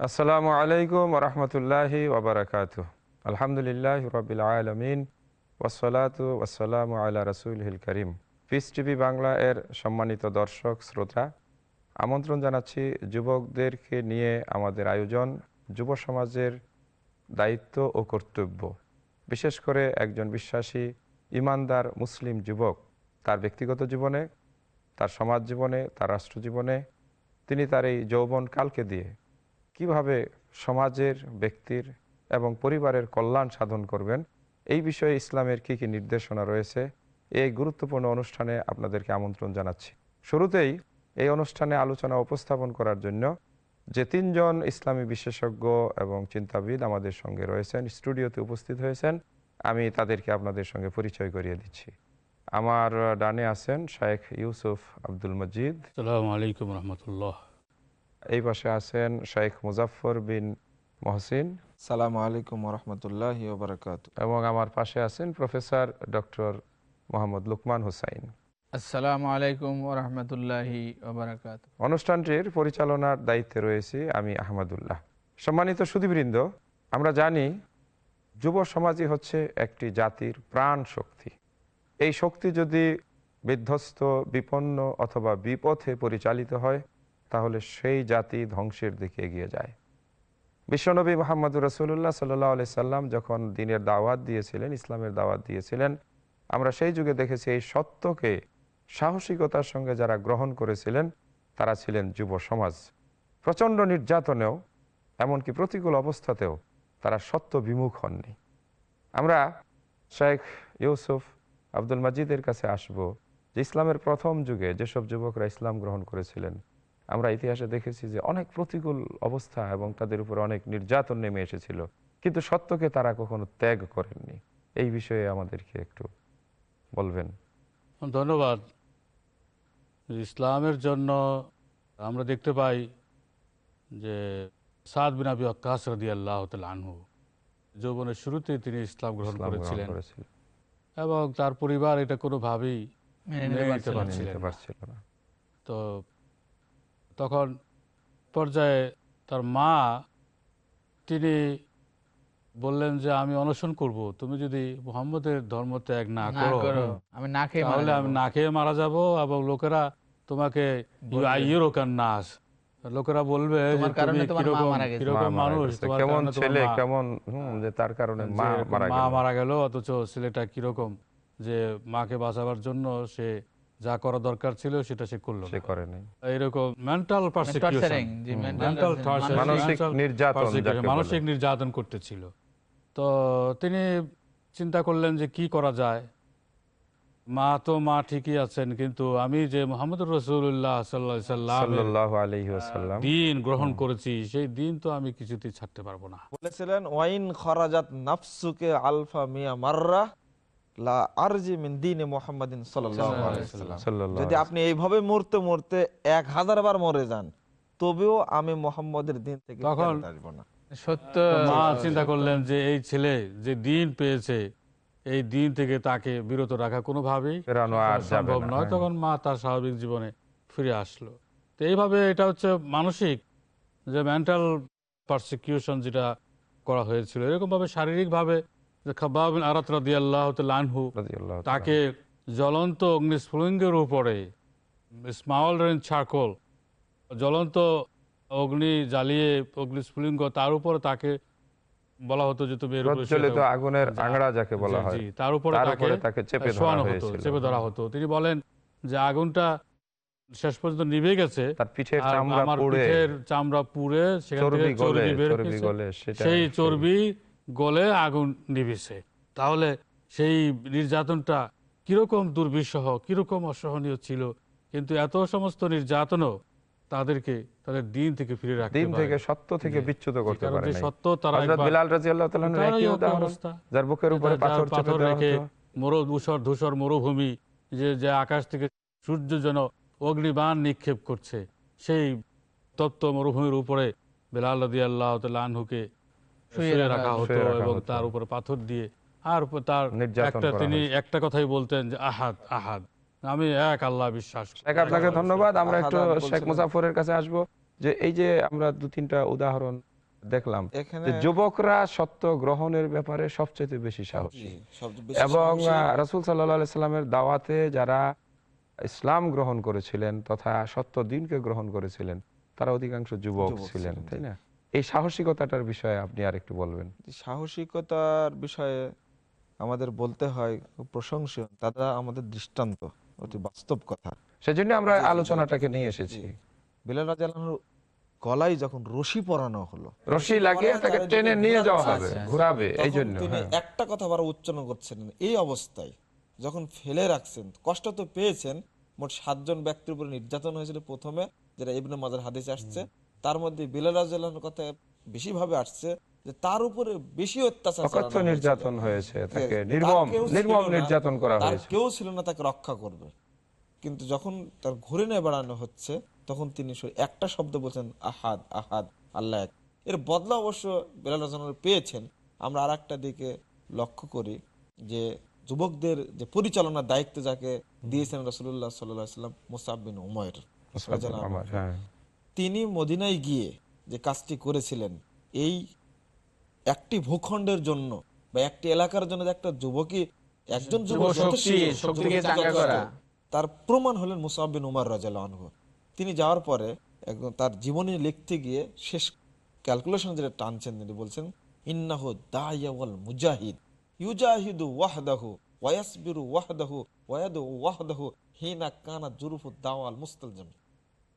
আসসালামু আলাইকুম রহমতুল্লাহি ওবরাকাত আলহামদুলিল্লাহ রবিল আলমিন ওসলাত ওসালাম আল্লাহ রসুল হিল করিম। পিস টিভি বাংলা এর সম্মানিত দর্শক, শ্রোতা, আমন্ত্রণ জানাচ্ছি যুবকদেরকে নিয়ে আমাদের আয়োজন যুব সমাজের দায়িত্ব ও কর্তব্য। বিশেষ করে একজন বিশ্বাসী, ইমানদার মুসলিম যুবক, তার ব্যক্তিগত জীবনে, তার সমাজ জীবনে, তার রাষ্ট্র জীবনে, তিনি তার এই যৌবন কালকে দিয়ে কীভাবে সমাজের ব্যক্তির এবং পরিবারের কল্যাণ সাধন করবেন, এই বিষয়ে ইসলামের কি কি নির্দেশনা রয়েছে, এই গুরুত্বপূর্ণ অনুষ্ঠানে আপনাদেরকে আমন্ত্রণ জানাচ্ছি। শুরুতেই এই অনুষ্ঠানে আলোচনা উপস্থাপন করার জন্য যে তিনজন ইসলামী বিশেষজ্ঞ এবং চিন্তাবিদ আমাদের সঙ্গে রয়েছেন, স্টুডিওতে উপস্থিত হয়েছেন, আমি তাদেরকে আপনাদের সঙ্গে পরিচয় করিয়ে দিচ্ছি। আমার ডানে আছেন শায়েখ ইউসুফ আব্দুল মজিদ। আলাইকুম রহমতুল্লাহ। এই পাশে আছেন শেখ মুজাফর বিন মহসিন। সালাম আলাইকুম রহমতুল্লাহ বারকাত এবং আমার পাশে আছেন প্রফেসর ডক্টর মোহাম্মদ লুকমান হুসাইন। আসসালামু আলাইকুম অনুষ্ঠানটির পরিচালনার দায়িত্বে রয়েছি আমি আহমদুল্লাহ। সম্মানিত সুদীবৃন্দ আমরা জানি যুব সমাজই হচ্ছে একটি জাতির প্রাণ শক্তি। এই শক্তি যদি বিধ্বস্ত বিপন্ন অথবা বিপথে পরিচালিত হয় তাহলে সেই জাতি ধ্বংসের দিকে এগিয়ে যায়। বিশ্বনবী মোহাম্মদ রসুল্লাহ সাল্লাহ আলি সাল্লাম যখন দিনের দাওয়াত দিয়েছিলেন, ইসলামের দাওয়াত দিয়েছিলেন, আমরা সেই যুগে দেখেছি এই সত্যকে সাহসিকতার সঙ্গে যারা গ্রহণ করেছিলেন, তারা ছিলেন যুব সমাজ। প্রচণ্ড নির্যাতনেও, এমনকি প্রতিকূল অবস্থাতেও তারা সত্য বিমুখ হননি। আমরা শেখ ইউসুফ আব্দুল মাজিদের কাছে আসব যে ইসলামের প্রথম যুগে যেসব যুবকরা ইসলাম গ্রহণ করেছিলেন আমরা ইতিহাসে দেখেছি যে অনেক প্রতিকূল অবস্থা এবং তাদের উপর অনেক নির্যাতন নেমে এসেছিল। কিন্তু সত্যকে তারা কখনো ত্যাগ করেননি। এই বিষয়ে আমাদেরকে একটু বলবেন। ধন্যবাদ। ইসলামের জন্য আমরা দেখতে পাই যে সাদ বিন আবি আক্কাস রদি আল্লাহ আনহু যৌবনের শুরুতে তিনি ইসলাম গ্রহণ করেছিলেন। এবং তার পরিবার এটা কোনোভাবেই মেনে নিতে পারছিলেন তো তখন পর্যায়ে তার মা তিনি বললেন যে আমি অনশন করব। তুমি যদি মুহাম্মদের ধর্ম ত্যাগ না করো আমি না খেয়ে মারা তাহলে আমি যাব। না খেয়ে মারা যাব এবং লোকেরা তোমাকে বলবে। নাস লোকেরা বলবে যে তোমার কারণে তুমি তোমার মা কীরকম মারা গেছে। কীরকম মা মারা মানুষ? কেমন ছেলে কেমন যে তার কারণে মা যে মারা মা গেল। মারা গেল অথচ ছেলেটা কীরকম? যে মাকে বাঁচাবার জন্য সে যা করা দরকার ছিল সেটা সে করল সে মেন্টাল জি, মানসিক নির্যাতন মানসিক নির্যাতন করতেছিল তো তিনি চিন্তা করলেন যে কি করা যায়। মা তো মা ঠিকই আছেন কিন্তু আমি যে মোহাম্মদ রসুল্লাহ সাল্লাম দিন গ্রহণ করেছি সেই দিন তো আমি কিছুতেই ছাড়তে পারব না। বলেছিলেন ওয়াইন খরাজাত নাফসুকে আলফা মিয়া মাররা। যদি আপনি এইভাবে মরতে মরতে এক হাজার বার মরে যান তবেও আমি মোহাম্মদের দিন থেকে আসব না। সত্য মা চিন্তা করলেন যে এই ছেলে যে দিন পেয়েছে এই দিন থেকে তাকে বিরত রাখা কোনোভাবেই সম্ভব নয়। তখন মা তার স্বাভাবিক জীবনে ফিরে আসলো। তো এইভাবে এটা হচ্ছে মানসিক যে মেন্টাল পারসিকিউশন যেটা করা হয়েছিল এরকম ভাবে আরাত রাদি আল্লাহ আনহু তাকে জ্বলন্ত অগ্নিস্ফুলিঙ্গের উপরে রেন চারকোল জ্বলন্ত অগ্নি জ্বালিয়ে অগ্নিস্ফুলিঙ্গ তার উপরে তাকে বলা হতো যে তুমি। আগুনের আংড়া যাকে বলা হয় তার উপরে তাকে শোয়ানো হতো চেপে ধরা হতো। তিনি বলেন যে আগুনটা শেষ পর্যন্ত নিভে গেছে আমার পুড়ে পিঠের চামড়া পুড়ে সেখান থেকে চর্বি বের সেই চর্বি গলে আগুন নিভিছে। তাহলে সেই নির্যাতনটা কীরকম দুর্বিষহ কীরকম অসহনীয় ছিল? কিন্তু এত সমস্ত নির্যাতনও তাদেরকে তাদের দিন থেকে ফিরে রাখতে দিন থেকে সত্য থেকে। বিচ্যুত করতে পারে সত্য তারা হযরত বিলাল রাদিয়াল্লাহু তাআলার একই উদাহরণ। যার বুকের উপরে পাথর চেপে রেখে মরু ধূসর ধূসর মরুভূমি যে যে আকাশ থেকে সূর্য যেন অগ্নিবাণ নিক্ষেপ করছে সেই তত্ত্ব মরুভূমির উপরে বেলাল রদি আল্লাহ আনহুকে শুয়ে রাখা হতো এবং তার উপরে পাথর দিয়ে। আর তার একটা তিনি একটা কথাই বলতেন যে আহাদ আহাদ। আমি এক আল্লাহ বিশ্বাস করি। শেখ আপনাকে ধন্যবাদ। আমরা একটু শেখ মুজাফরের কাছে আসব। যে এই যে আমরা দু তিনটা উদাহরণ দেখলাম যে যুবকরা সত্য গ্রহণের ব্যাপারে সবচেয়ে বেশি সাহসী। জি, সবচেয়ে বেশি এবং। রাসুল সাল্লাহ সাল্লামের দাওয়াতে যারা ইসলাম গ্রহণ করেছিলেন তথা সত্য দিনকে গ্রহণ করেছিলেন তারা অধিকাংশ যুবক ছিলেন, তাই না? এই সাহসিকতাটার বিষয়ে আপনি আর একটু বলবেন সাহসিকতার বিষয়ে আমাদের বলতে হয় প্রশংসীয় তারা আমাদের দৃষ্টান্ত অতি বাস্তব কথা। সেজন্য আমরা আলোচনাটাকে নিয়ে এসেছি। বিলাল রাজানোর গলায় যখন রশি পরানো হলো রশি লাগিয়ে তাকে টেনে নিয়ে যাওয়া হবে ঘুরাবে এই জন্য তিনি হ্যাঁ। একটা কথা বারো উচ্চারণ করছেন এই অবস্থায় যখন ফেলে রাখছেন কষ্ট তো পেয়েছেন মোট সাতজন ব্যক্তির উপরে নির্যাতন হয়েছিল প্রথমে যেটা ইবনে মাজার হাদিসে আসছে। তার মধ্যে বিলাল রাজানোর কথা বেশি ভাবে আসছে যে তার উপরে বেশি অত্যাচার। নির্যাতন হয়েছে তাকে নির্মম নির্মম নির্যাতন করা হয়েছে। কেউ ছিল না তাকে রক্ষা করবে। কিন্তু যখন তার ঘুরে নিয়ে বেড়ানো হচ্ছে তখন তিনি একটা শব্দ বলছেন আহাদ আহাদ আল্লাহ এর বদলা অবশ্য বেলাল রাজন পেয়েছেন। আমরা আর একটা দিকে লক্ষ্য করি যে যুবকদের যে পরিচালনার দায়িত্ব যাকে দিয়েছেন রসুল্লাহ সাল্লাম মুসাবিন উময়ের তিনি মদিনায় গিয়ে যে কাজটি করেছিলেন এই একটি ভূখণ্ডের জন্য বা একটি এলাকার জন্য যে একটা যুবকই একজন যুবক যুবক। তার প্রমাণ হলেন মুসাবিন উমার রাজাল আনহু তিনি যাওয়ার পরে একদম তার জীবনী লিখতে গিয়ে শেষ ক্যালকুলেশন যেটা টানছেন তিনি বলছেন ইন্নাহু দায়াওয়াল মুজাহিদ ইউজাহিদু ওয়াহদাহু ওয়াসবিরু ওয়াহদাহু ওয়াদু ওয়াহদাহু হিনা কানা জুরুফু দাওয়াল মুস্তালজাম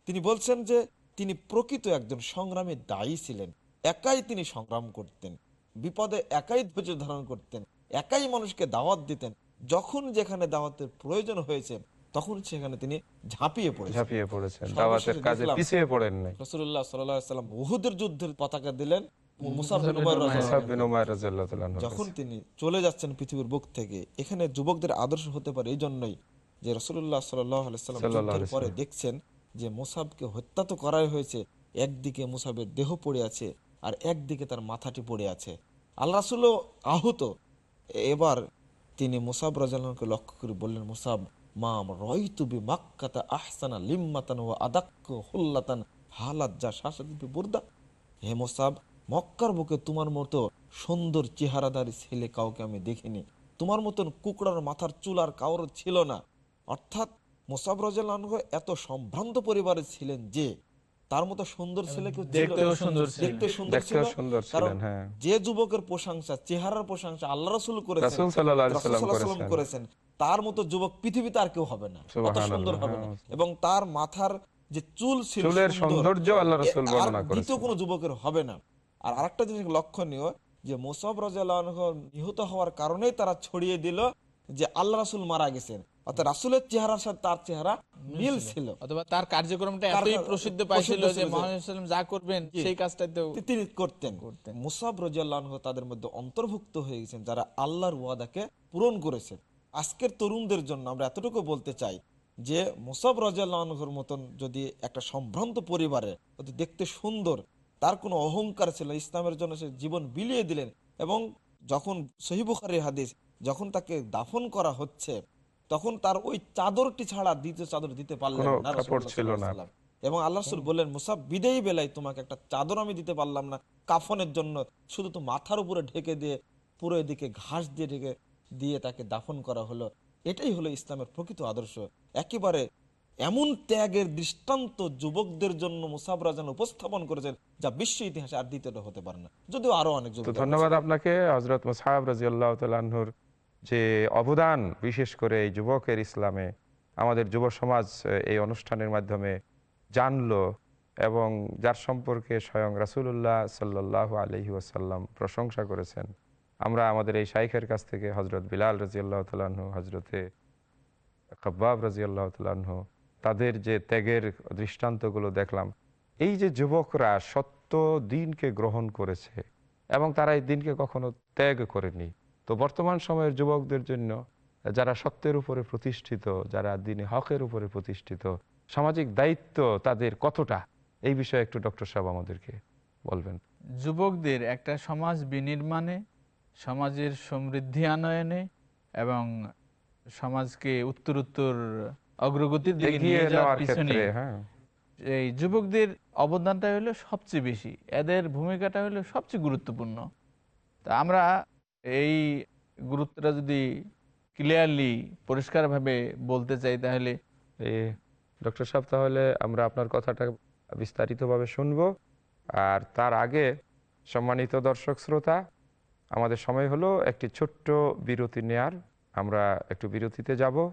তিনি বলছেন যে তিনি প্রকৃত একজন সংগ্রামী দায়ী ছিলেন। একাই তিনি সংগ্রাম করতেন বিপদে একাই ধৈর্য ধারণ করতেন একাই মানুষকে দাওয়াত দিতেন। যখন যেখানে দাওয়াতের প্রয়োজন হয়েছে তখন সেখানে তিনি ঝাঁপিয়ে পড়েছেন। ঝাঁপিয়ে পড়েছেন। দাওয়াতের কাজে পিছিয়ে পড়েন নাই। রসুল্লাহ সাল্লাম উহুদের যুদ্ধের পতাকা দিলেন যখন তিনি চলে যাচ্ছেন পৃথিবীর বুক থেকে এখানে যুবকদের আদর্শ হতে পারে এই জন্যই যে রসুল্লাহ সাল্লাম সাল্লাল্লাহু আলাইহি পরে দেখছেন যে মুসাবকে হত্যা তো করাই হয়েছে, একদিকে মুসাবের দেহ পড়ে আছে আর একদিকে তার মাথাটি পড়ে আছে। আল্লাহ রাসুলও আহত। এবার তিনি মুসাব রাজাকে লক্ষ্য করে বললেন, মুসাব মাম রয়তুবি মাক্কাতা আহসানা লিম্মাতান ও আদাক্ক হুল্লাতান, হালাত যা শাসাদি বুর্দা। হে মোসাব, মক্কার বুকে তোমার মতো সুন্দর চেহারাদারি ছেলে কাউকে আমি দেখিনি। তোমার মতন কুকুরার মাথার চুল আর কাউর ছিল না। অর্থাৎ মোসাব রাজাল এত সম্ভ্রান্ত পরিবারে ছিলেন যে তার মতো সুন্দর ছেলে কেউ। দেখতে সুন্দর ছিল কারণ হ্যাঁ। যে যুবকের প্রশংসা চেহারার প্রশংসা আল্লাহ রসুল করেছেন করেছেন। তার মতো যুবক পৃথিবীতে আর কেউ হবে না অত সুন্দর হবে না হ্যাঁ। এবং তার মাথার যে চুল ছিল চুলের সৌন্দর্য আল্লাহ রাসূল বর্ণনা দ্বিতীয় করেছেন। কোনো যুবকের হবে না আর আরেকটা জিনিস লক্ষণীয় যে মোসাব রাজিয়াল্লাহু আনহু নিহত হওয়ার কারণেই তারা ছড়িয়ে দিল যে আল্লাহ রাসূল মারা গেছেন অর্থাৎ রাসূলের চেহারার সাথে তার চেহারা মিল ছিল। অথবা তার কার্যক্রমটা এতই প্রসিদ্ধ পাইছিল যে যে- যা করবেন সেই কাজটাতেও তিনি করতেন। মুসাব রাজিয়াল্লাহু তাদের মধ্যে অন্তর্ভুক্ত হয়ে গেছেন যারা আল্লাহর ওয়াদাকে পূরণ করেছে। আজকের তরুণদের জন্য আমরা এতটুকু বলতে চাই যে মুসাব রাজিয়াল্লাহর মতন যদি একটা সম্ভ্রান্ত পরিবারে অতি দেখতে সুন্দর তার কোনো অহংকার ছিল ইসলামের জন্য সে জীবন বিলিয়ে দিলেন এবং যখন সহিবুখারের হাদিস যখন তাকে দাফন করা হচ্ছে তখন তার ওই চাদরটি ছাড়া দ্বিতীয় চাদর দিতে পারলেন না। এবং আল্লাহ রসুল বললেন মুসাব বিদেয়ী বেলায় তোমাকে একটা চাদর আমি দিতে পারলাম না। কাফনের জন্য শুধু তো মাথার উপরে ঢেকে দিয়ে পুরো এদিকে ঘাস দিয়ে ঢেকে দিয়ে তাকে দাফন করা হলো। এটাই হলো ইসলামের প্রকৃত আদর্শ। একেবারে এমন ত্যাগের দৃষ্টান্ত যুবকদের জন্য মুসাব রাজান উপস্থাপন করেছেন যা বিশ্ব ইতিহাসে আর দ্বিতীয়টা হতে পারে না। যদিও আরও অনেক ধন্যবাদ আপনাকে হজরত মুসাহাব রাজিউল্লাহ তাল্লাহর যে অবদান বিশেষ করে এই যুবকের ইসলামে আমাদের যুব সমাজ এই অনুষ্ঠানের মাধ্যমে জানলো এবং যার সম্পর্কে স্বয়ং রাসুল্লাহ সাল্লাহ আলহি ওয়াসাল্লাম প্রশংসা করেছেন। আমরা আমাদের এই শাইখের কাছ থেকে হজরত বিলাল রাজিউল্লাহ তাল্লাহ্ন হজরতে খব্বাব রাজিউল্লাহ তাল্লাহ্ন তাদের যে ত্যাগের দৃষ্টান্তগুলো দেখলাম। এই যে যুবকরা সত্য দিনকে গ্রহণ করেছে এবং তারা এই দিনকে কখনো ত্যাগ করেনি। তো বর্তমান সময়ের যুবকদের জন্য যারা সত্যের উপরে প্রতিষ্ঠিত যারা দিনে হকের উপরে প্রতিষ্ঠিত সামাজিক দায়িত্ব তাদের কতটা? এই বিষয়ে একটু ডক্টর সাহেব আমাদেরকে বলবেন। যুবকদের একটা সমাজ বিনির্মাণে সমাজের সমৃদ্ধি আনয়নে এবং সমাজকে উত্তর উত্তর অগ্রগতির দিকে নিয়ে যাওয়ার পিছনে হ্যাঁ। এই যুবকদের অবদানটা হলো সবচেয়ে বেশি। এদের ভূমিকাটা হলো সবচেয়ে গুরুত্বপূর্ণ। তা আমরা এই গুরুত্বটা যদি ক্লিয়ারলি পরিষ্কারভাবে বলতে চাই তাহলে? ডক্টর সাহেব, তাহলে আমরা আপনার কথাটা বিস্তারিতভাবে শুনব। আর তার আগে সম্মানিত দর্শক শ্রোতা, আমাদের সময় হলো একটি ছোট্ট বিরতি নেয়ার। আমরা একটু বিরতিতে যাব।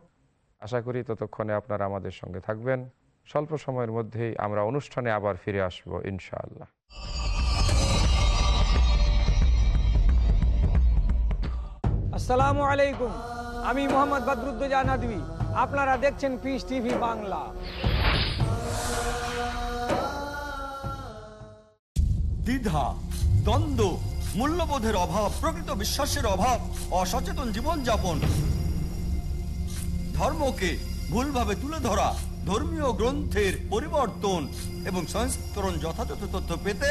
আশা করি ততক্ষণে আপনারা আমাদের সঙ্গে থাকবেন। স্বল্প সময়ের মধ্যেই আমরা অনুষ্ঠানে আবার ফিরে আসব, ইনশাআল্লাহ। আসসালামু আলাইকুম। আমি মোহাম্মদ বদরুদ্দোজা নদী আপনারা দেখছেন পিস টিভি বাংলা। দ্বিধা, দ্বন্দ্ব, মূল্যবোধের অভাব, প্রকৃত বিশ্বাসের অভাব, অসচেতন জীবনযাপন। ধর্মকে ভুলভাবে তুলে ধরা, ধর্মীয় গ্রন্থের পরিবর্তন এবং সংস্করণ যথাযথ তথ্য পেতে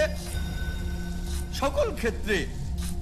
সকল ক্ষেত্রে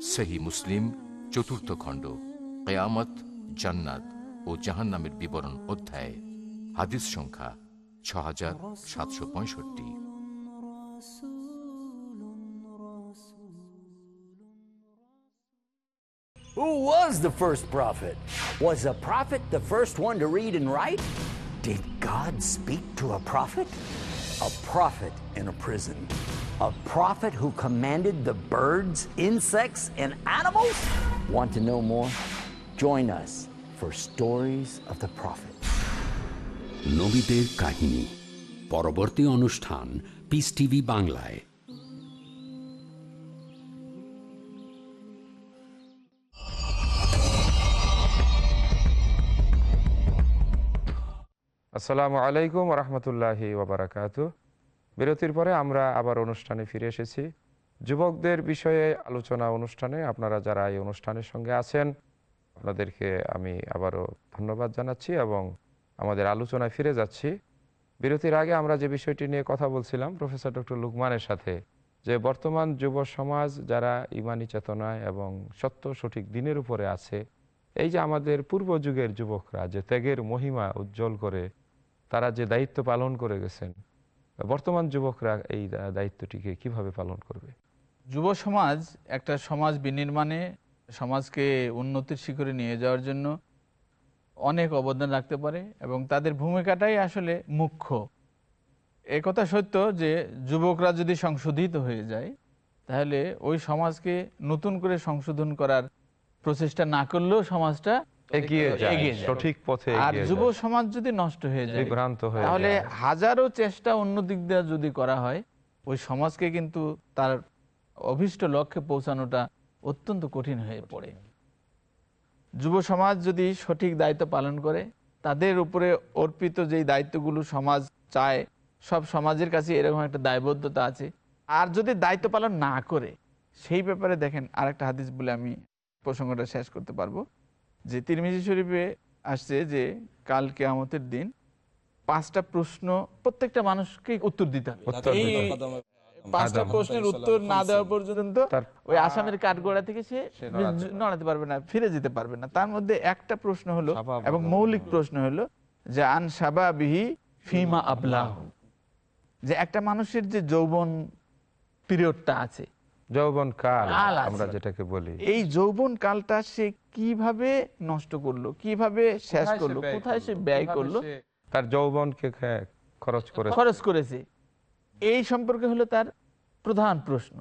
সেহী মুসলিম চতুর্থ খণ্ড কেয়ামত জান্নাত ও জাহান্নামের বিবরণ অধ্যায় হাদিস সংখ্যা ছ হাজার সাতশো পঁয়ষট্টি Who was the first prophet? Was a prophet the first one to read and write? Did God speak to a prophet? A prophet in a prison. A prophet who commanded the birds, insects, and animals? Want to know more? Join us for Stories of the Prophet. নবীদের কাহিনী পরবর্তী অনুষ্ঠান piece TV বাংলায় আসসালামু আলাইকুম রহমতুল্লাহি ওবরাকাতু বিরতির পরে আমরা আবার অনুষ্ঠানে ফিরে এসেছি। যুবকদের বিষয়ে আলোচনা অনুষ্ঠানে আপনারা যারা এই অনুষ্ঠানের সঙ্গে আছেন, আপনাদেরকে আমি আবারও ধন্যবাদ জানাচ্ছি এবং আমাদের আলোচনায় ফিরে যাচ্ছি। বিরতির আগে আমরা যে বিষয়টি নিয়ে কথা বলছিলাম, প্রফেসর ডক্টর লুকমানের সাথে, যে বর্তমান যুব সমাজ যারা ইমানি চেতনায় এবং সত্য সঠিক দিনের উপরে আছে, এই যে আমাদের পূর্ব যুগের যুবকরা, যে ত্যাগের মহিমা উজ্জ্বল করে তারা যে দায়িত্ব পালন করে গেছেন বর্তমান যুবকরা এই দায়িত্বটিকে কীভাবে পালন করবে? যুব সমাজ একটা সমাজ বিনির্মাণে, সমাজকে উন্নতির শিখরে নিয়ে যাওয়ার জন্য অনেক অবদান রাখতে পারে এবং তাদের ভূমিকাটাই আসলে মুখ্য। এ কথা সত্য যে যুবকরা যদি সংশোধিত হয়ে যায়, তাহলে ওই সমাজকে নতুন করে সংশোধন করার প্রচেষ্টা না করলেও সমাজটা এগিয়ে যায় সঠিক পথে আর যুব সমাজ যদি নষ্ট হয়ে যায় বিভ্রান্ত হয়ে তাহলে হাজারো চেষ্টা অন্য দিক দিয়ে যদি করা হয় ওই সমাজকে কিন্তু তার অভিষ্ট লক্ষ্যে পৌঁছানোটা অত্যন্ত কঠিন হয়ে পড়ে। যুব সমাজ যদি সঠিক দায়িত্ব পালন করে তাদের উপরে অর্পিত যেই দায়িত্বগুলো সমাজ চায় সব সমাজের কাছে এরকম একটা দায়বদ্ধতা আছে। আর যদি দায়িত্ব পালন না করে সেই ব্যাপারে দেখেন আরেকটা হাদিস বলে আমি প্রসঙ্গটা শেষ করতে পারব। যে তিরমিজি শরীফে আসছে যে কাল কেয়ামতের দিন পাঁচটা প্রশ্ন প্রত্যেকটা মানুষকে উত্তর দিতে হবে। পাঁচটা প্রশ্নের উত্তর না দেওয়া পর্যন্ত ওই আসামের কাঠগোড়া থেকে সে নড়াতে নড়াতে পারবে না ফিরে যেতে পারবে না। তার মধ্যে একটা প্রশ্ন হলো এবং মৌলিক প্রশ্ন হলো যে আন সাবাবিহি ফিমা আবলাহ। যে একটা মানুষের যে যৌবন পিরিয়ডটা আছে যৌবন কাল আমরা যেটাকে বলি। এই যৌবন কালটা সে কীভাবে নষ্ট করল কীভাবে শেষ করল কোথায় সে ব্যয় করল? তার যৌবনকে খরচ করে খরচ করেছে। এই সম্পর্কে হলো তার প্রধান প্রশ্ন।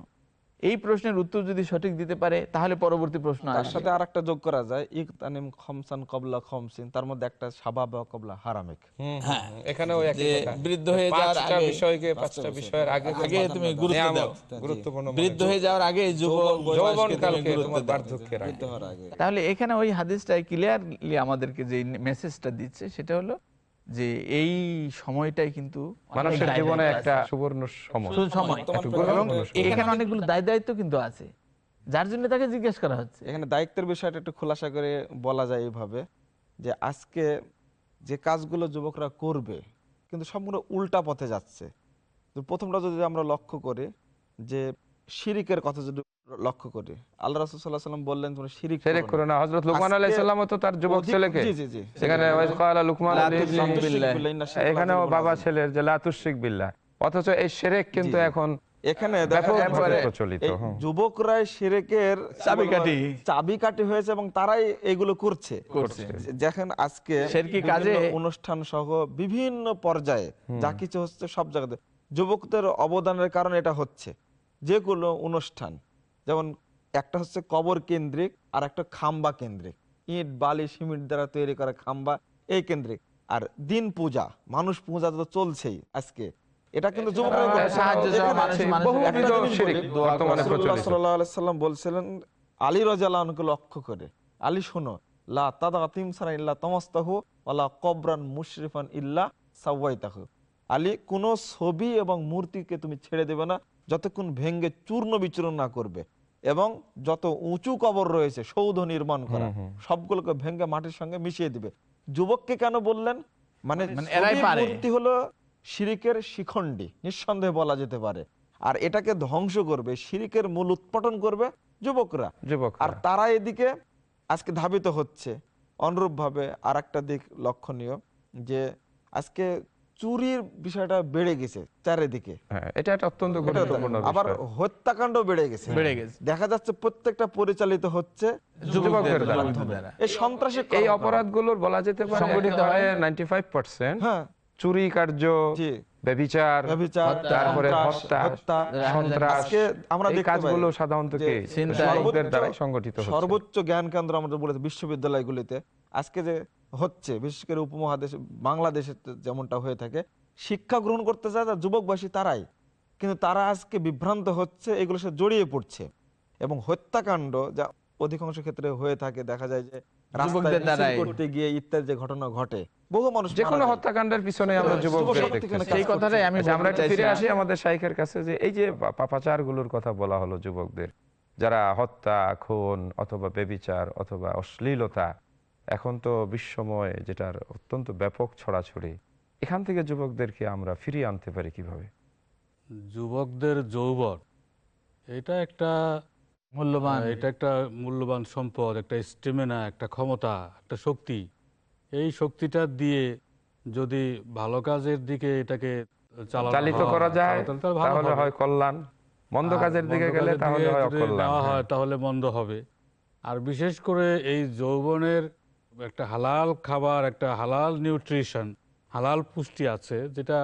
এই প্রশ্নের উত্তর যদি সঠিক দিতে পারে তাহলে পরবর্তী প্রশ্ন তার সাথে আর একটা যোগ করা যায়। ইকতানিম খমসান কবলা খমসিন তার মধ্যে একটা সাবাব কবলা হারামিক। হ্যাঁ এখানেও যে বৃদ্ধ হয়ে যাওয়ার পাঁচটা আগে বিষয়কে পাঁচটা বিষয়ের আগে আগে তুমি গুরুত্ব দাও। গুরুত্বপূর্ণ বৃদ্ধ হয়ে যাওয়ার আগে যুবক যৌবন কালকে তোমার দাও। বার্ধক্যের আগে। তাহলে এখানে ওই হাদিসটাই ক্লিয়ারলি আমাদেরকে যে মেসেজটা দিচ্ছে সেটা হলো যে এই সময়টাই কিন্তু মানুষের জীবনে একটা সুবর্ণ সময়। এখানে অনেকগুলো দায় দায়িত্ব কিন্তু আছে। যার জন্য তাকে জিজ্ঞেস করা হচ্ছে। এখানে দায়িত্বের বিষয়টা একটু খোলাসা করে বলা যায় এইভাবে যে আজকে যে কাজগুলো যুবকরা করবে কিন্তু সম্পূর্ণ উল্টা পথে যাচ্ছে। তো প্রথমটা যদি আমরা লক্ষ্য করি যে শিরিকের কথা যদি লক্ষ্য করি আল্লাহ সাল্লাম বললেন তুমি শিরিক করো না। করে না হজরত লুকমান আলাইহিস সালামও তো তার যুবক ছেলেকে জি, জি, জি। সেখানে ওয়াইজ ক্বালা লুকমান আলাইহিস সালাম- শিরকা এখানেও বাবা ছেলের যে লাতুশিক বিল্লাহ অথচ এই সেরেক কিন্তু। এখন এখানে। যুবকরাই শিরেকের চাবিকাঠি। চাবিকাঠি হয়েছে এবং তারাই এগুলো করছে করছে। দেখেন আজকে শিরকি কাজে- অনুষ্ঠান সহ বিভিন্ন পর্যায়ে যা কিছু হচ্ছে সব জায়গাতে যুবকদের অবদানের কারণে এটা হচ্ছে যেগুলো অনুষ্ঠান যেমন একটা হচ্ছে কবর কেন্দ্রিক আর একটা খাম্বা কেন্দ্রিক। ইট বালি সিমেন্ট দ্বারা তৈরি করা খাম্বা এই কেন্দ্রিক। আর দিন পূজা মানুষ পূজা তো চলছেই আজকে। এটা কিন্তু সাল্লাম বলছিলেন আলী রাজাকে লক্ষ্য করে আলী শোনো লা তাদা তিমসারা ইল্লা তমস্তাহু ওয়ালা কবরান মুশরিফান ইল্লা সাওয়াইতাহু। আলী কোন ছবি এবং মূর্তিকে তুমি ছেড়ে দেবে না যতক্ষণ ভেঙ্গে চূর্ণ বিচূর্ণ না করবে এবং যত উঁচু কবর রয়েছে সৌধ নির্মাণ করা সবগুলোকে ভেঙ্গে মাটির সঙ্গে মিশিয়ে দিবে। যুবককে কেন বললেন? মানে মানে পারে। মূর্তি হলো শিরিকের শিখণ্ডী নিঃসন্দেহে বলা যেতে পারে। আর এটাকে ধ্বংস করবে শিরিকের মূল উৎপাটন করবে যুবকরা। যুবক আর তারা এদিকে আজকে ধাবিত হচ্ছে। অনুরূপভাবে আর একটা দিক লক্ষণীয় যে আজকে চুরির বিষয়টা বেড়ে গেছে চারিদিকে। হ্যাঁ এটা একটা অত্যন্ত গুরুত্বপূর্ণ আবার হত্যাকাণ্ড বেড়ে গেছে। বেড়ে গেছে। দেখা যাচ্ছে প্রত্যেকটা পরিচালিত হচ্ছে যুবকদের দ্বারা। এই সন্ত্রাসী এই অপরাধগুলোর বলা যেতে পারে সংগঠিত হয়। নাইনটি ফাইভ পার্সেন্ট হ্যাঁ। চুরি কার্য জি। ব্যভিচার তারপরে হত্যা। সন্ত্রাস। আমরা কাজগুলো সাধারণত সংগঠিত সর্বোচ্চ জ্ঞান কেন্দ্র আমরা বলেছি বিশ্ববিদ্যালয়গুলিতে। আজকে যে হচ্ছে বিশেষ করে উপমহাদেশ বাংলাদেশে যেমনটা হয়ে থাকে শিক্ষা গ্রহণ করতে চায় তার যুবক বয়সী তারাই। কিন্তু তারা আজকে বিভ্রান্ত হচ্ছে এগুলো সে জড়িয়ে পড়ছে। এবং হত্যাকাণ্ড যা অধিকাংশ ক্ষেত্রে হয়ে থাকে দেখা যায় যে রাস্তায় যুবকদের মিছিল দ্বারাই। করতে গিয়ে ইত্যাদি যে ঘটনা ঘটে বহু মানুষ যে কোনো হত্যাকাণ্ডের পিছনে আমরা সেই কথাটাই আমি আচ্ছা, আমরা ফিরে আসি আমাদের শাইখের কাছে যে এই যে পাপাচারগুলোর কথা বলা হলো যুবকদের। যারা হত্যা খুন অথবা বেবিচার অথবা অশ্লীলতা এখন তো বিশ্বময় যেটার অত্যন্ত ব্যাপক ছড়াছড়ি। এখান থেকে যুবকদেরকে আমরা ফিরিয়ে আনতে পারি কীভাবে? যুবকদের যৌবন এটা একটা মূল্যবান। এটা একটা মূল্যবান সম্পদ একটা স্টেমিনা একটা ক্ষমতা একটা শক্তি। এই শক্তিটা দিয়ে যদি ভালো কাজের দিকে এটাকে চালিত করা যায় তাহলে। হয় কল্যাণ। মন্দ কাজের দিকে গেলে তাহলে হয় হয় হ্যাঁ। তাহলে মন্দ হবে। আর বিশেষ করে এই যৌবনের একটা হালাল খাবার একটা হালাল নিউট্রিশন হালাল পুষ্টি আছে যেটা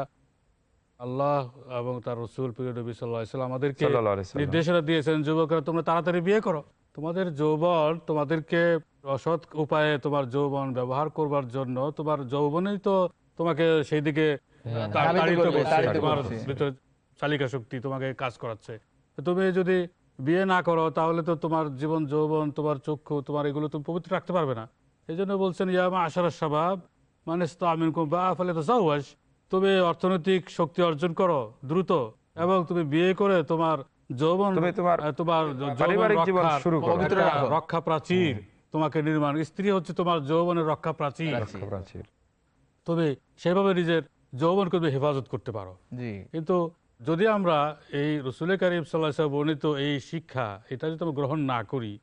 আল্লাহ এবং তার রসুল প্রিয় নবী সাল্লাহ সাল্লাম আমাদেরকে। নির্দেশনা দিয়েছেন যুবকরা তোমরা তাড়াতাড়ি বিয়ে করো। তোমাদের যৌবন তোমাদেরকে অসৎ উপায়ে তোমার যৌবন ব্যবহার করবার জন্য তোমার যৌবনেই তো তোমাকে সেই দিকে তোমার ভিতরে চালিকা শক্তি তোমাকে কাজ করাচ্ছে। তুমি যদি বিয়ে না করো তাহলে তো তোমার জীবন যৌবন তোমার চক্ষু তোমার এগুলো তুমি পবিত্র রাখতে পারবে না। এই জন্য বলছেন ইয়ামা আশার স্বভাব মানে আমিন বা ফলে তো সাহস তুমি অর্থনৈতিক শক্তি অর্জন করো দ্রুত এবং তুমি বিয়ে করে তোমার যৌবন তোমার। রক্ষা প্রাচীর তোমাকে নির্মাণ। স্ত্রী হচ্ছে তোমার যৌবনের রক্ষা প্রাচীর। তবে সেভাবে নিজের যৌবনকে তুমি হেফাজত করতে পারো। কিন্তু যদি আমরা এই রসুল করিম সাল্লাহ সাহেব বর্ণিত এই শিক্ষা এটা যদি আমরা গ্রহণ না করি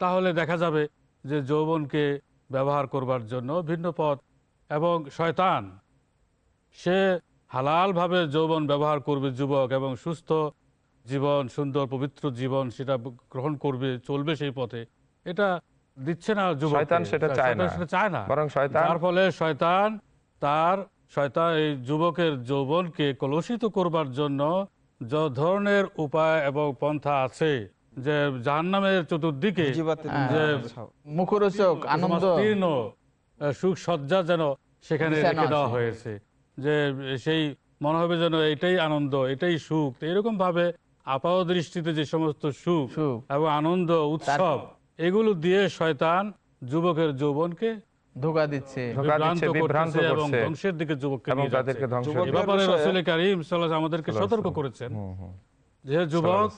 তাহলে দেখা যাবে যে যৌবনকে ব্যবহার করবার জন্য ভিন্ন পথ। এবং শয়তান সে হালালভাবে যৌবন ব্যবহার করবে যুবক এবং সুস্থ জীবন সুন্দর পবিত্র জীবন সেটা গ্রহণ করবে চলবে সেই পথে। এটা দিচ্ছে না শয়তান সেটা চায় না। সেটা চায় না। বরং শয়তান যার ফলে শয়তান তার শয়তান এই যুবকের যৌবনকে কলুষিত করবার জন্য যে ধরনের উপায় এবং পন্থা আছে। যে জাহান্নামের চতুর্দিকে যে মুখরোচক আনন্দ সুখ সজ্জা যেন সেখানে রেখে দেওয়া হয়েছে। যে সেই মনে হবে যেন এটাই আনন্দ এটাই সুখ। এরকম ভাবে আপাত দৃষ্টিতে যে সমস্ত সুখ। এবং আনন্দ উৎসব এগুলো দিয়ে শয়তান যুবকের যৌবনকে ধোকা দিচ্ছে। এবং ধ্বংসের দিকে যুবককে এ ব্যাপারে রসুল করিম সাল্লাল্লাহু আমাদেরকে সতর্ক করেছেন যে যুবক।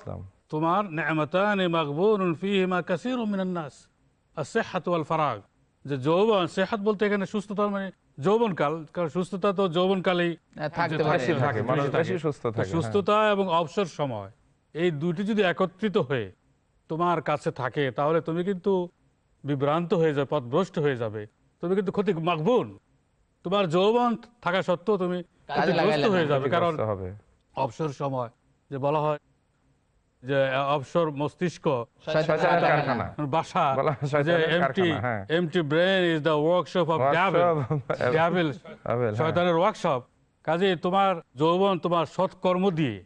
তোমার নেমাতান ফিহিমা কাসীরুম মিনান নাস। as-সিহহাত ওয়াল ফারাগ যে যৌবন সেহাত বলতে এখানে সুস্থতা মানে যৌবনকাল কারণ সুস্থতা তো যৌবনকালেই হ্যাঁ। সুস্থতা এবং অবসর সময় এই দুটি যদি একত্রিত হয়ে তোমার কাছে থাকে তাহলে তুমি কিন্তু বিভ্রান্ত হয়ে যাবে পথভ্রষ্ট হয়ে যাবে। তুমি কিন্তু ক্ষতি মাকবুন তোমার যৌবন থাকা সত্ত্বেও তুমি ক্ষতিগ্রস্ত হয়ে যাবে কারণ অবসর সময় যে বলা হয় যে অবসর মস্তিষ্ক। বাসা। যে এমটি হ্যাঁ। Empty brain is the workshop of devil Workshop, devil Devil, হ্যাঁ। শয়তানের ওয়ার্কশপ কাজে তোমার যৌবন তোমার সৎকর্ম দিয়ে।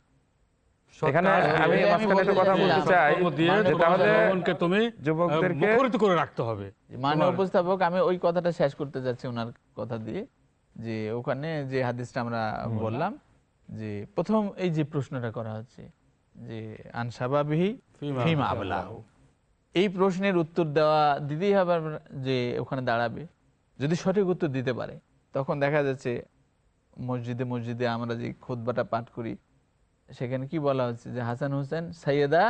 আমি ওই কথাটা শেষ করতে যাচ্ছি ওনার কথা দিয়ে যে ওখানে যে হাদিসটা আমরা বললাম যে প্রথম এই যে প্রশ্নটা করা হচ্ছে যে আনসাবাবিহি ফিমা ফিমা এই প্রশ্নের উত্তর দেওয়া দিতেই হবে যে ওখানে দাঁড়াবে। যদি সঠিক উত্তর দিতে পারে তখন দেখা যাচ্ছে মসজিদে মসজিদে আমরা যে খুতবাটা পাঠ করি সেখানে কি বলা হচ্ছে যে হাসান হোসেন সাইয়েদা।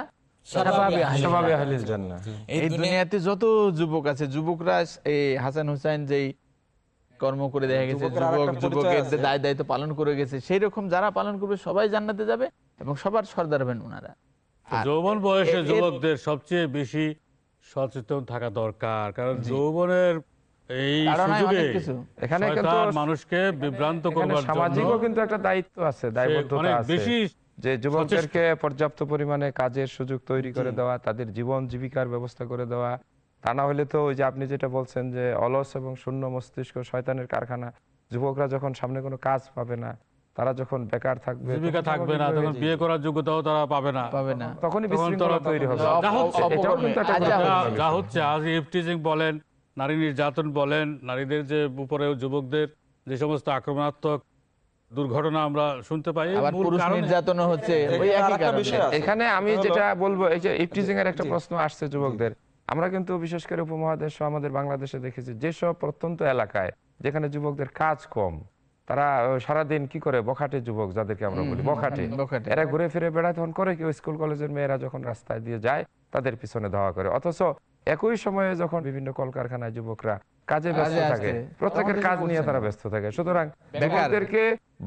এই দুনিয়াতে যত যুবক আছে যুবকরা এই হাসান হুসাইন যেই কর্ম করে দেখা গেছে যুবক যুবকের দায় দায়িত্ব পালন করে গেছে সেই রকম যারা পালন করবে সবাই জান্নাতে যাবে। এবং সবার সর্দার হবেন ওনারা যৌবন বয়সে যুবকদের সবচেয়ে বেশি সচেতন থাকা দরকার কারণ যৌবনের এই সুযোগে এখানে মানুষকে বিভ্রান্ত করবার সামাজিকও কিন্তু একটা দায়িত্ব আছে দায়বদ্ধতা আছে। যে যুবকদেরকে পর্যাপ্ত পরিমাণে কাজের সুযোগ তৈরি করে দেওয়া তাদের জীবন জীবিকার ব্যবস্থা করে দেওয়া তা না হলে তো ওই যে আপনি যেটা বলছেন যে অলস এবং শূন্য মস্তিষ্ক শয়তানের কারখানা যুবকরা যখন সামনে কোনো কাজ পাবে না তারা যখন বেকার থাকবে জীবিকা থাকবে না তখন বিয়ে করার যোগ্যতাও তারা পাবে না। পাবে না। তখনই বিশৃঙ্খলা তৈরি হবে। যা হচ্ছে, এটাও কিন্তু যা। হচ্ছে আজ ইফটিজিং বলেন নারী নির্যাতন বলেন নারীদের যে উপরে যুবকদের যে সমস্ত আক্রমণাত্মক দুর্ঘটনা আমরা শুনতে পাই পুরুষ নির্যাতনও হচ্ছে ওই এখানে একই কারণে। এখানে আমি যেটা বলব এই যে ইফটিজিং এর একটা প্রশ্ন আসছে যুবকদের। আমরা কিন্তু বিশেষ করে উপমহাদেশ আমাদের বাংলাদেশে দেখেছি যেসব প্রত্যন্ত এলাকায় যেখানে যুবকদের কাজ কম তারা সারাদিন কি করে? বখাটে যুবক যাদেরকে আমরা বলি বখাটে। এরা ঘুরে ফিরে বেড়ায় তখন করে কি? স্কুল কলেজের মেয়েরা যখন রাস্তায় দিয়ে যায় তাদের পিছনে ধাওয়া করে। অথচ একই সময়ে যখন বিভিন্ন কলকারখানায় যুবকরা কাজে ব্যস্ত থাকে প্রত্যেকের কাজ নিয়ে তারা ব্যস্ত থাকে। সুতরাং। যুবকদেরকে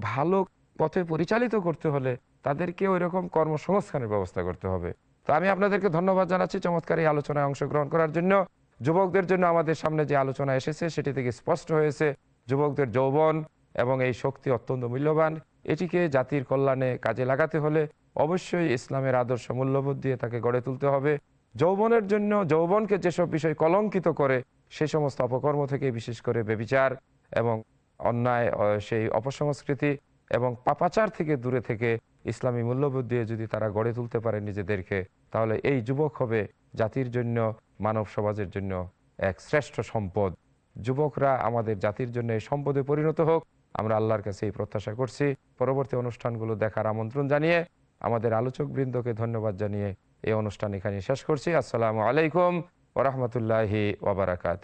ভালো পথে পরিচালিত করতে হলে তাদেরকে ওই রকম কর্মসংস্থানের ব্যবস্থা করতে হবে। তো আমি আপনাদেরকে ধন্যবাদ জানাচ্ছি চমৎকার এই আলোচনায় অংশগ্রহণ করার জন্য। যুবকদের জন্য আমাদের সামনে যে আলোচনা এসেছে সেটি থেকে স্পষ্ট হয়েছে। যুবকদের যৌবন এবং এই শক্তি অত্যন্ত মূল্যবান। এটিকে জাতির কল্যাণে কাজে লাগাতে হলে অবশ্যই ইসলামের আদর্শ মূল্যবোধ দিয়ে তাকে গড়ে তুলতে হবে। যৌবনের জন্য যৌবনকে যেসব বিষয় কলঙ্কিত করে সেই সমস্ত অপকর্ম থেকে বিশেষ করে বেবিচার এবং অন্যায় সেই অপসংস্কৃতি এবং পাপাচার থেকে দূরে থেকে ইসলামী মূল্যবোধ দিয়ে যদি তারা গড়ে তুলতে পারে নিজেদেরকে, তাহলে এই যুবক হবে জাতির জন্য, মানব সমাজের জন্য এক শ্রেষ্ঠ সম্পদ। যুবকরা আমাদের জাতির জন্য এই সম্পদে পরিণত হোক। আমরা আল্লাহর কাছে এই প্রত্যাশা করছি। পরবর্তী অনুষ্ঠানগুলো দেখার আমন্ত্রণ জানিয়ে আমাদের আলোচক বৃন্দকে ধন্যবাদ জানিয়ে এই অনুষ্ঠান এখানে শেষ করছি। আসসালামু আলাইকুম ওরহমতুল্লাহি ওবরাকাত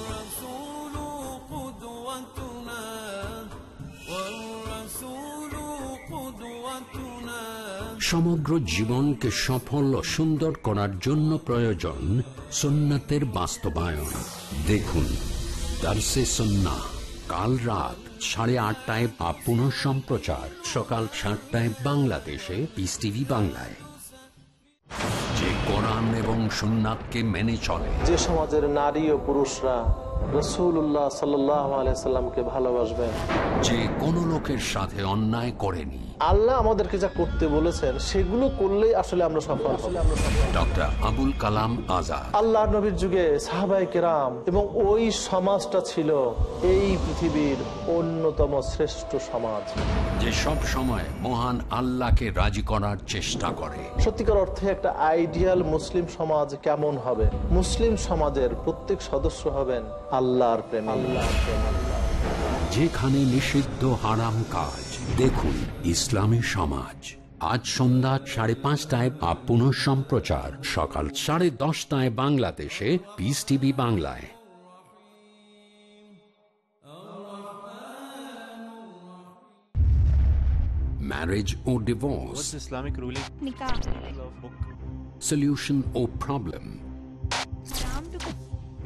সমগ্র জীবনকে সফল ও সুন্দর করার জন্য প্রয়োজন সুন্নাতের বাস্তবায়ন। দেখুন, দার্সে সন্না কাল রাত সাড়ে আটটায় বা পুনঃ সম্প্রচার, সকাল সাতটায় বাংলাদেশে পিস টিভি বাংলায়। যে কোরআন এবং সুন্নাতকে মেনে চলে। যে সমাজের নারী ও পুরুষরা রসুল্লাহ সাল্লামকে ভালোবাসবেন। যে কোনো লোকের সাথে অন্যায় করেনি। আল্লাহ আমাদেরকে যা করতে বলেছেন সেগুলো করলেই আসলে আমরা সফল ডক্টর আবুল কালাম আজাদ। আল্লাহ নবীর যুগে সাহাবাই কেরাম এবং ওই সমাজটা ছিল এই পৃথিবীর অন্যতম শ্রেষ্ঠ সমাজ। যে সব সময় মহান আল্লাহকে রাজি করার চেষ্টা করে। সত্যিকার অর্থে একটা আইডিয়াল মুসলিম সমাজ কেমন হবে? মুসলিম সমাজের প্রত্যেক সদস্য হবেন আল্লাহর প্রেম। আল্লাহর প্রেম যেখানে নিষিদ্ধ হারাম কাজ দেখুন ইসলামী সমাজ। আজ সন্ধ্যা সাড়ে পাঁচটায় বা পুনঃ সম্প্রচার সকাল সাড়ে দশটায় বাংলাদেশে পিস টিভি বাংলায়। Marriage or divorce? What's Islamic ruling? Nikah. solution or problem?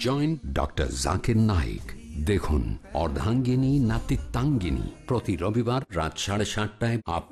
join doctor Zakir Naik দেখুন অর্ধাঙ্গিনী নাতিত্বাঙ্গিনী প্রতি রবিবার রাত সাড়ে সাতটায় আপ